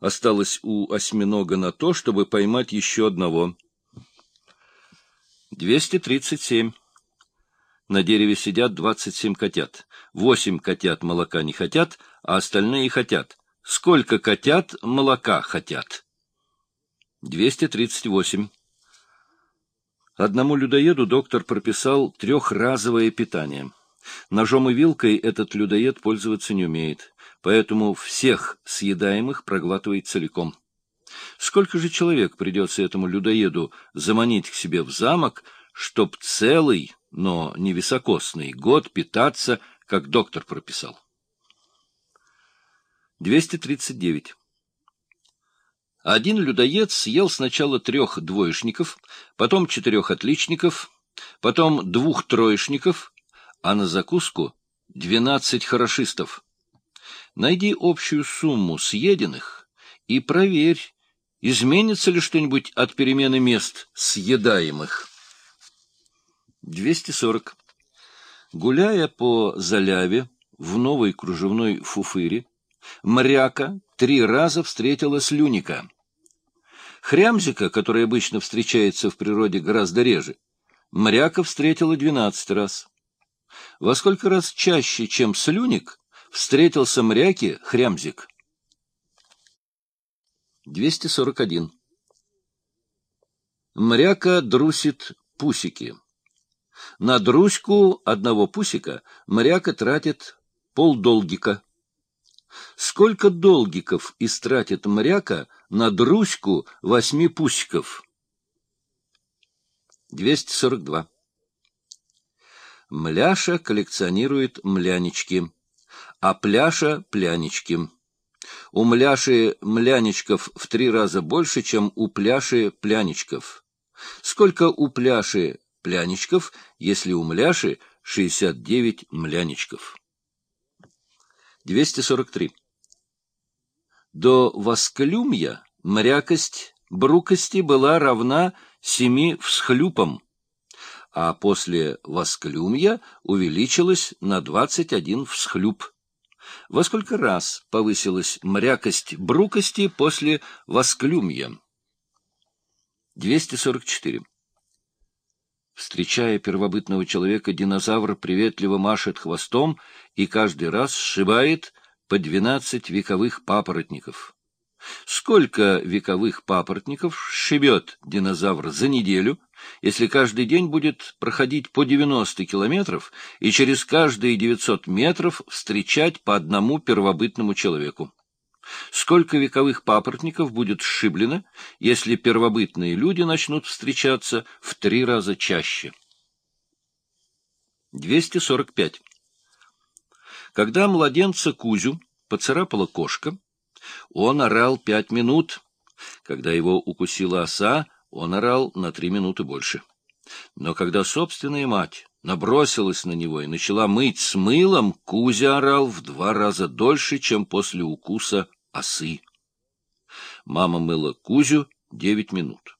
осталось у осьминога на то, чтобы поймать еще одного. 237. На дереве сидят 27 котят. Восемь котят молока не хотят, а остальные хотят. Сколько котят молока хотят? 238. Одному людоеду доктор прописал трехразовое питание. Ножом и вилкой этот людоед пользоваться не умеет, поэтому всех съедаемых проглатывает целиком. Сколько же человек придется этому людоеду заманить к себе в замок, чтоб целый, но не високосный, год питаться, как доктор прописал? 239. Один людоед съел сначала трех двоечников, потом четырех отличников, потом двух троечников, а на закуску двенадцать хорошистов. Найди общую сумму съеденных и проверь, изменится ли что-нибудь от перемены мест съедаемых. 240. Гуляя по заляве в новой кружевной фуфыре, моряка три раза встретила слюника. Хрямзика, который обычно встречается в природе гораздо реже, моряка встретила двенадцать раз. Во сколько раз чаще, чем слюник, встретился мряке хрямзик? 241. Мряка друсит пусики. На друську одного пусика мряка тратит полдолгика. Сколько долгиков истратит мряка на друську восьми пусиков? 242. Мляша коллекционирует млянички, а пляша — плянички. У мляши мляничков в три раза больше, чем у пляши пляничков. Сколько у пляши пляничков, если у мляши 69 мляничков? 243. До восклюмья мрякость брукости была равна семи всхлюпам а после восклюмья увеличилась на 21 всхлюп. Во сколько раз повысилась мрякость брукости после восклюмья? 244. Встречая первобытного человека, динозавр приветливо машет хвостом и каждый раз сшибает по 12 вековых папоротников. Сколько вековых папоротников шибет динозавр за неделю, если каждый день будет проходить по 90 километров и через каждые 900 метров встречать по одному первобытному человеку? Сколько вековых папоротников будет сшиблено, если первобытные люди начнут встречаться в три раза чаще? 245. Когда младенца Кузю поцарапала кошка, он орал пять минут. Когда его укусила оса, он орал на три минуты больше. Но когда собственная мать набросилась на него и начала мыть с мылом, Кузя орал в два раза дольше, чем после укуса осы. Мама мыла Кузю девять минут.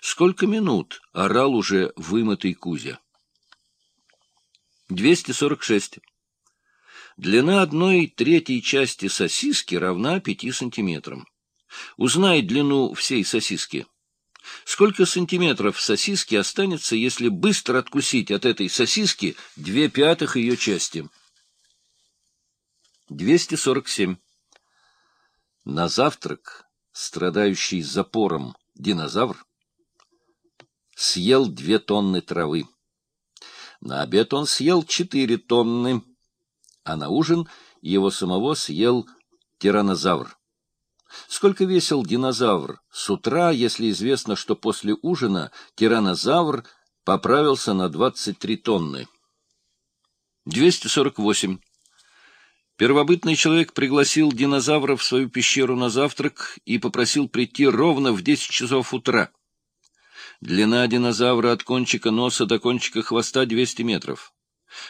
Сколько минут орал уже вымытый Кузя? 246. Длина одной третьей части сосиски равна пяти сантиметрам. Узнай длину всей сосиски. Сколько сантиметров сосиски останется, если быстро откусить от этой сосиски две пятых ее части? 247. На завтрак страдающий запором динозавр съел две тонны травы. На обед он съел четыре тонны а на ужин его самого съел тиранозавр. Сколько весил динозавр с утра, если известно, что после ужина тиранозавр поправился на 23 тонны? 248. Первобытный человек пригласил динозавра в свою пещеру на завтрак и попросил прийти ровно в 10 часов утра. Длина динозавра от кончика носа до кончика хвоста 200 метров.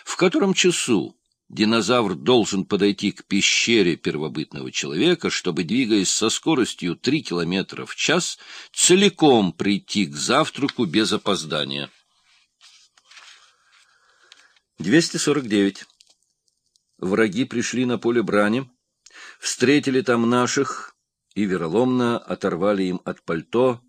В котором часу динозавр должен подойти к пещере первобытного человека, чтобы, двигаясь со скоростью 3 км в час, целиком прийти к завтраку без опоздания. 249. Враги пришли на поле брани, встретили там наших и вероломно оторвали им от пальто